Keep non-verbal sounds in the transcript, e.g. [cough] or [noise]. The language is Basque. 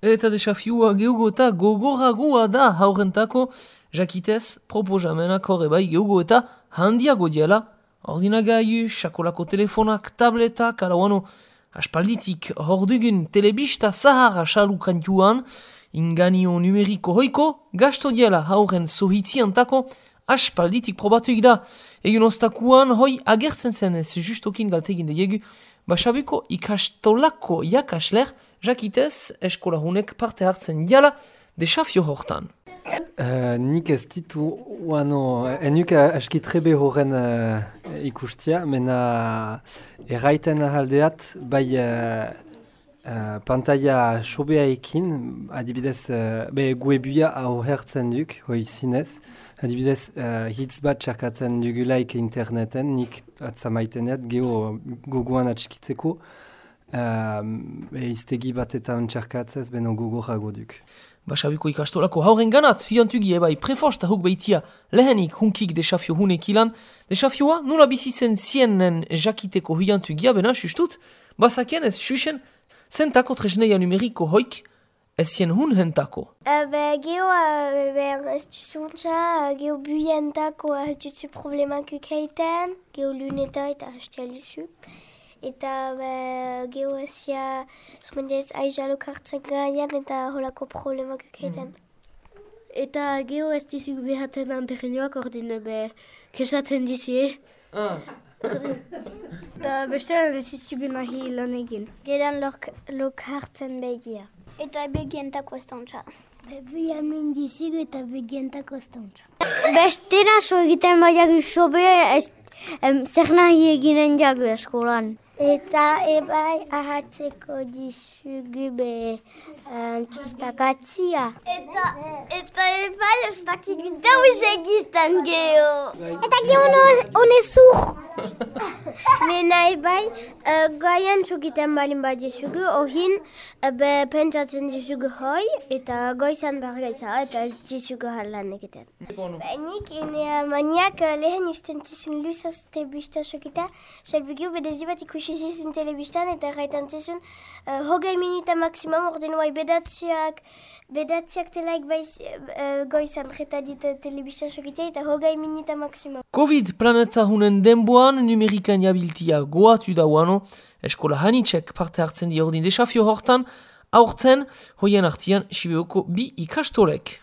Eta desafiua geugo eta gogoragoa da. Haurentako, jakitez, proposamenak horre bai geugo eta handiago diala, ordinagaiu, sakolako telefonak, tabletak, ala wano, aspalditik hor dugun telebista zahara salu kantuan, inganio numeriko hoiko, gasto diala hauren sohitziantako, aspalditik probatuik da. Egun ostakuan, hoi agertzen zen ez justokin galtegin deiegu, basabuko ikastolako jakasler, jakitez eskola hunek parte hartzen diala desafio hortan. Uh, nik ez ditu uano, enuk aski trebe horren uh, ikustia, mena erraiten ahaldeat, bai uh, uh, pantaia sobea adibidez, uh, be guebuia hau hertzen duk, hoi zinez, adibidez, uh, hitz bat txarkatzen dugulaik interneten, nik atzamaiteneat, geho gogoan atskitzeko, uh, iztegi bat eta ontxarkatzez, beno gogorago duk. Basabiko ikastolako hauren ganat, hiantugi ebai prefosta huk behitia lehenik hunkik desafio hunek ilan. Desafioa nula bizitzen zienen jakiteko hiantugia bena sustut, basakien ez susen zentako tresneia numeriko hoik ez zien hun hentako. Be, geho, uh, ez duzuntza, geho buientako uh, duzu problemak ukaiten, geho luneta eta hastia duzu. Eta be, geho ezia, zumendez, aizalo kartzen gaian eta holako problemak ukaiten. Eta geho ez dizuk behaten anterrenioak ordine be, kesatzen dizie. Eta bestean ez dizuk nahi lan egin. Gedan lok hartzen begia. Eta begientako ez dauntza. Bebuia mendizik eta begientako ez dauntza. Bestera so egiten baiagu sobe, ez, em, zer nahi eginen jagu eskolan. Eta ebai ahatzeko dizugu be um, txustakatzia. Eta, eta ebai ez dakik dauz egiten geho. Eta geho [laughs] [laughs] honezur. Mena ebai, uh, goian txukiten balin bat dizugu, ohin uh, be pentsatzen dizugu hoi, eta goizan bergaiza, eta ez dizugu halan egiten. Bainik, ene maniak uh, lehen usten zizun luzaz telebista sokita, selbigio bedezi bat ikusi zizun telebistan, eta gaitan zizun uh, hogei minuta maksimum, orden bai bedatziak, bedatziak telaik baiz uh, goizan jeta dit telebista sokita, eta hogei minuta maksimum. Covid planeta hunen denboan numerikan jabiltia goatu dauano, eskola hanitxek parte hartzen di ordin desafio hortan, aurten, hoien artian, Sibeoko bi ikastolek.